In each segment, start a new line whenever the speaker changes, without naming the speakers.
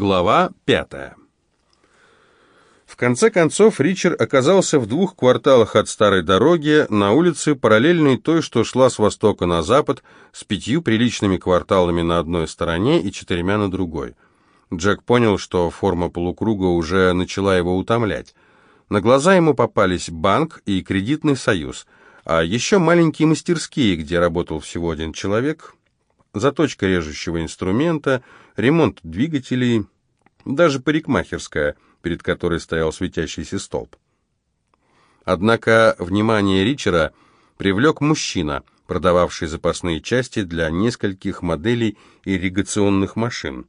Глава пятая. В конце концов Ричард оказался в двух кварталах от старой дороги, на улице, параллельной той, что шла с востока на запад, с пятью приличными кварталами на одной стороне и четырьмя на другой. Джек понял, что форма полукруга уже начала его утомлять. На глаза ему попались банк и кредитный союз, а еще маленькие мастерские, где работал всего один человек, заточка режущего инструмента, ремонт двигателей, даже парикмахерская, перед которой стоял светящийся столб. Однако внимание Ричера привлек мужчина, продававший запасные части для нескольких моделей ирригационных машин.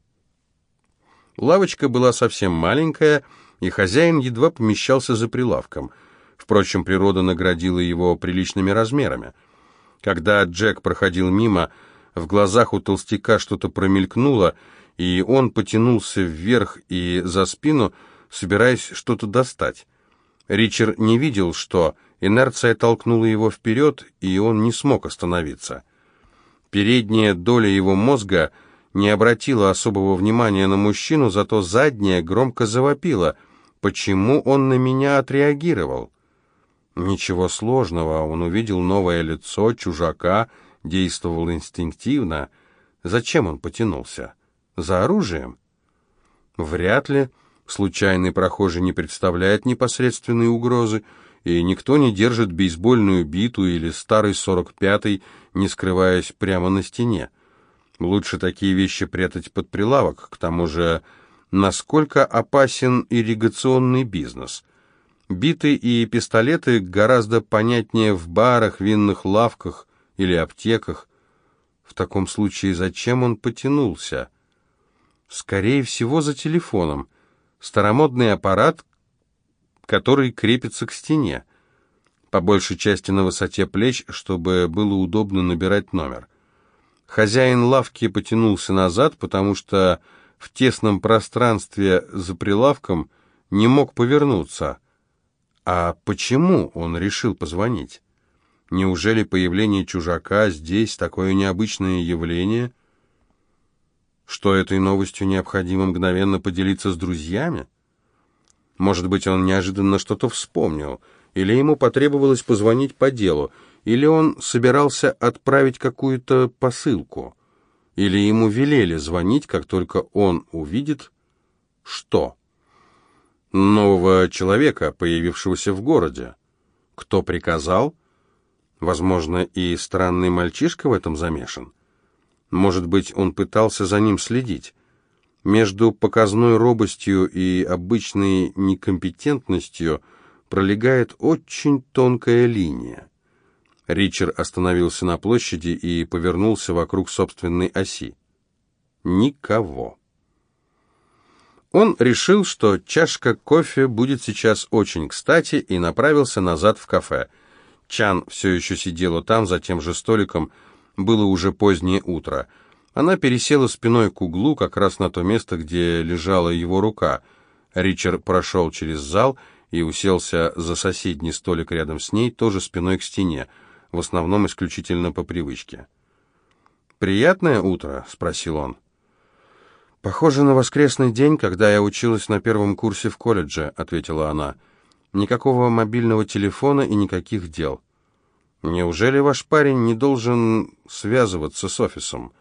Лавочка была совсем маленькая, и хозяин едва помещался за прилавком. Впрочем, природа наградила его приличными размерами. Когда Джек проходил мимо, в глазах у толстяка что-то промелькнуло, и он потянулся вверх и за спину, собираясь что-то достать. Ричард не видел, что инерция толкнула его вперед, и он не смог остановиться. Передняя доля его мозга не обратила особого внимания на мужчину, зато задняя громко завопила. Почему он на меня отреагировал? Ничего сложного, он увидел новое лицо чужака, действовал инстинктивно. Зачем он потянулся? За оружием? Вряд ли. Случайный прохожий не представляет непосредственной угрозы, и никто не держит бейсбольную биту или старый 45-й, не скрываясь прямо на стене. Лучше такие вещи прятать под прилавок. К тому же, насколько опасен ирригационный бизнес? Биты и пистолеты гораздо понятнее в барах, винных лавках, или аптеках. В таком случае зачем он потянулся? Скорее всего, за телефоном. Старомодный аппарат, который крепится к стене. По большей части на высоте плеч, чтобы было удобно набирать номер. Хозяин лавки потянулся назад, потому что в тесном пространстве за прилавком не мог повернуться. А почему он решил позвонить? Неужели появление чужака здесь такое необычное явление, что этой новостью необходимо мгновенно поделиться с друзьями? Может быть, он неожиданно что-то вспомнил, или ему потребовалось позвонить по делу, или он собирался отправить какую-то посылку, или ему велели звонить, как только он увидит что? Нового человека, появившегося в городе. Кто приказал? Возможно, и странный мальчишка в этом замешан. Может быть, он пытался за ним следить. Между показной робостью и обычной некомпетентностью пролегает очень тонкая линия. Ричард остановился на площади и повернулся вокруг собственной оси. Никого. Он решил, что чашка кофе будет сейчас очень кстати, и направился назад в кафе – Чан все еще сидела там, за тем же столиком. Было уже позднее утро. Она пересела спиной к углу, как раз на то место, где лежала его рука. Ричард прошел через зал и уселся за соседний столик рядом с ней, тоже спиной к стене, в основном исключительно по привычке. «Приятное утро?» — спросил он. «Похоже на воскресный день, когда я училась на первом курсе в колледже», — ответила она. Никакого мобильного телефона и никаких дел. Неужели ваш парень не должен связываться с офисом?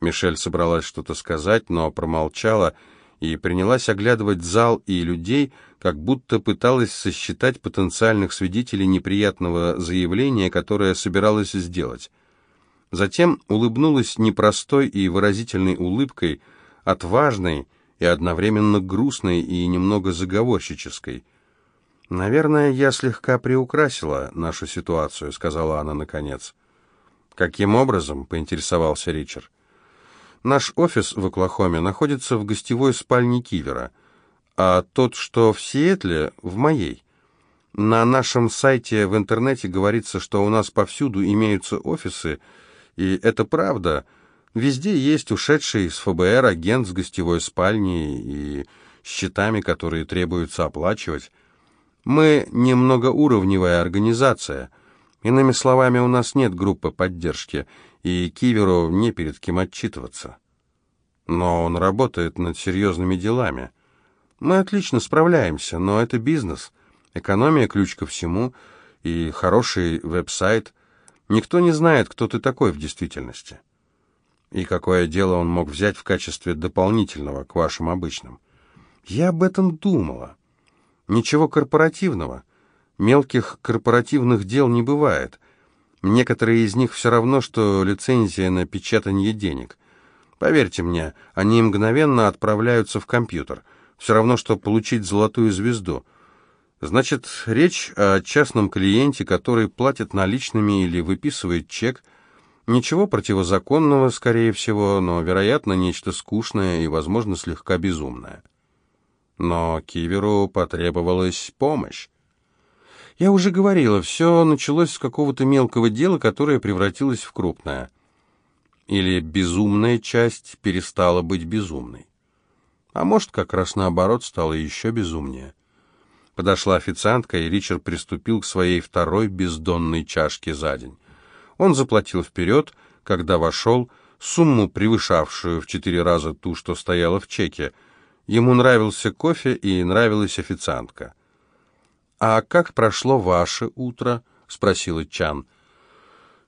Мишель собралась что-то сказать, но промолчала и принялась оглядывать зал и людей, как будто пыталась сосчитать потенциальных свидетелей неприятного заявления, которое собиралась сделать. Затем улыбнулась непростой и выразительной улыбкой, отважной и одновременно грустной и немного заговорщической. «Наверное, я слегка приукрасила нашу ситуацию», — сказала она наконец. «Каким образом?» — поинтересовался Ричард. «Наш офис в Оклахоме находится в гостевой спальне Кивера, а тот, что в Сиэтле, в моей. На нашем сайте в интернете говорится, что у нас повсюду имеются офисы, и это правда. Везде есть ушедший из ФБР агент с гостевой спальней и счетами, которые требуется оплачивать». Мы немногоуровневая организация. Иными словами, у нас нет группы поддержки, и Киверу не перед кем отчитываться. Но он работает над серьезными делами. Мы отлично справляемся, но это бизнес. Экономия – ключ ко всему, и хороший веб-сайт. Никто не знает, кто ты такой в действительности. И какое дело он мог взять в качестве дополнительного к вашим обычным. Я об этом думала. Ничего корпоративного. Мелких корпоративных дел не бывает. Некоторые из них все равно, что лицензия на печатание денег. Поверьте мне, они мгновенно отправляются в компьютер. Все равно, что получить золотую звезду. Значит, речь о частном клиенте, который платит наличными или выписывает чек. Ничего противозаконного, скорее всего, но, вероятно, нечто скучное и, возможно, слегка безумное. Но Киверу потребовалась помощь. Я уже говорила, все началось с какого-то мелкого дела, которое превратилось в крупное. Или безумная часть перестала быть безумной. А может, как раз наоборот, стала еще безумнее. Подошла официантка, и Ричард приступил к своей второй бездонной чашке за день. Он заплатил вперед, когда вошел, сумму, превышавшую в четыре раза ту, что стояла в чеке. Ему нравился кофе и нравилась официантка. «А как прошло ваше утро?» — спросила Чан.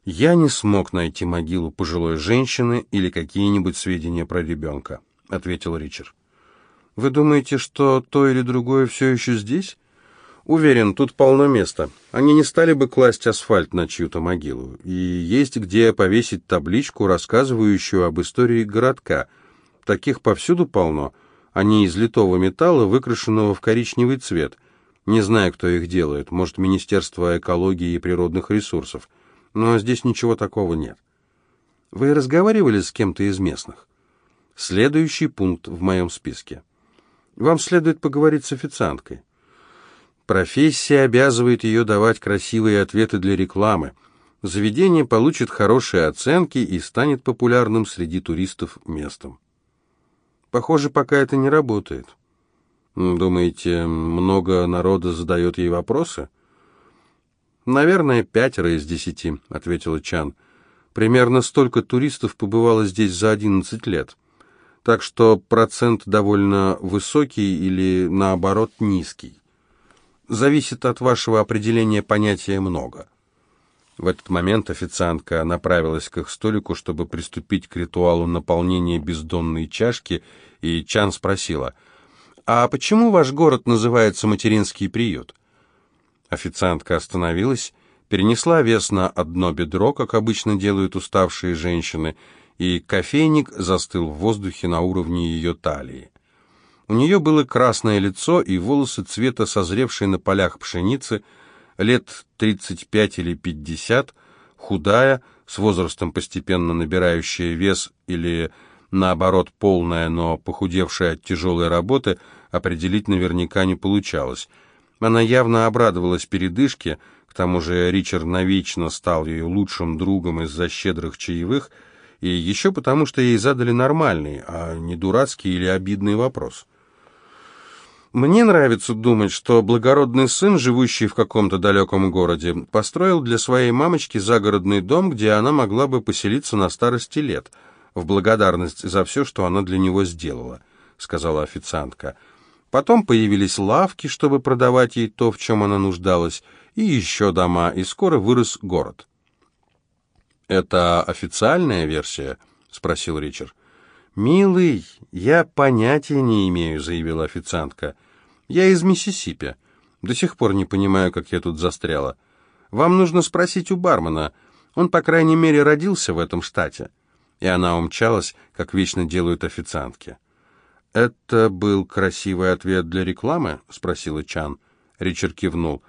«Я не смог найти могилу пожилой женщины или какие-нибудь сведения про ребенка», — ответил Ричард. «Вы думаете, что то или другое все еще здесь?» «Уверен, тут полно места. Они не стали бы класть асфальт на чью-то могилу. И есть где повесить табличку, рассказывающую об истории городка. Таких повсюду полно. Они из литого металла, выкрашенного в коричневый цвет. Не знаю, кто их делает. Может, Министерство экологии и природных ресурсов но здесь ничего такого нет. Вы разговаривали с кем-то из местных? Следующий пункт в моем списке. Вам следует поговорить с официанткой. Профессия обязывает ее давать красивые ответы для рекламы. Заведение получит хорошие оценки и станет популярным среди туристов местом. Похоже, пока это не работает. Думаете, много народа задает ей вопросы? «Наверное, пятеро из десяти», — ответила Чан. «Примерно столько туристов побывало здесь за одиннадцать лет. Так что процент довольно высокий или, наоборот, низкий. Зависит от вашего определения понятия «много». В этот момент официантка направилась к их столику, чтобы приступить к ритуалу наполнения бездонной чашки, и Чан спросила, «А почему ваш город называется материнский приют?» Официантка остановилась, перенесла вес на одно бедро, как обычно делают уставшие женщины, и кофейник застыл в воздухе на уровне ее талии. У нее было красное лицо и волосы цвета созревшей на полях пшеницы, лет 35 или 50, худая, с возрастом постепенно набирающая вес или, наоборот, полная, но похудевшая от тяжелой работы, определить наверняка не получалось – она явно обрадовалась передышке, к тому же Ричард навечно стал ее лучшим другом из-за щедрых чаевых, и еще потому, что ей задали нормальный, а не дурацкий или обидный вопрос. Мне нравится думать, что благородный сын, живущий в каком-то далеком городе, построил для своей мамочки загородный дом, где она могла бы поселиться на старости лет, в благодарность за все, что она для него сделала, сказала официантка. Потом появились лавки, чтобы продавать ей то, в чем она нуждалась, и еще дома, и скоро вырос город. «Это официальная версия?» — спросил Ричард. «Милый, я понятия не имею», — заявила официантка. «Я из Миссисипи. До сих пор не понимаю, как я тут застряла. Вам нужно спросить у бармена. Он, по крайней мере, родился в этом штате». И она умчалась, как вечно делают официантки. «Это был красивый ответ для рекламы?» — спросила Чан. Ричард кивнул.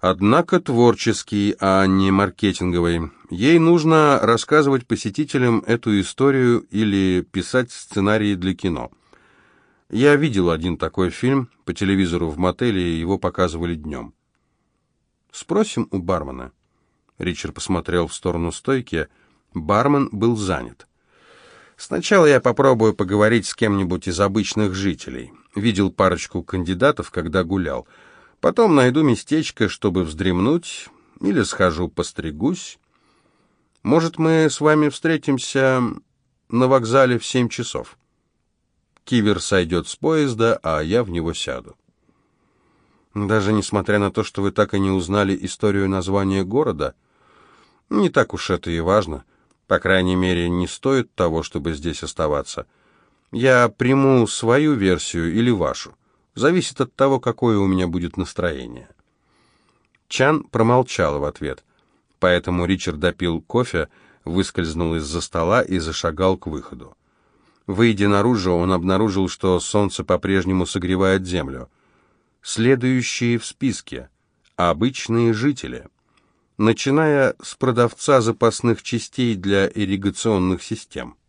«Однако творческий, а не маркетинговый. Ей нужно рассказывать посетителям эту историю или писать сценарии для кино. Я видел один такой фильм по телевизору в мотеле, его показывали днем. Спросим у бармена». Ричард посмотрел в сторону стойки. Бармен был занят. Сначала я попробую поговорить с кем-нибудь из обычных жителей. Видел парочку кандидатов, когда гулял. Потом найду местечко, чтобы вздремнуть, или схожу постригусь. Может, мы с вами встретимся на вокзале в семь часов?» Кивер сойдет с поезда, а я в него сяду. Даже несмотря на то, что вы так и не узнали историю названия города, не так уж это и важно. По крайней мере, не стоит того, чтобы здесь оставаться. Я приму свою версию или вашу. Зависит от того, какое у меня будет настроение. Чан промолчал в ответ. Поэтому Ричард допил кофе, выскользнул из-за стола и зашагал к выходу. Выйдя наружу, он обнаружил, что солнце по-прежнему согревает землю. Следующие в списке – обычные жители. Начиная с продавца запасных частей для ирригационных систем –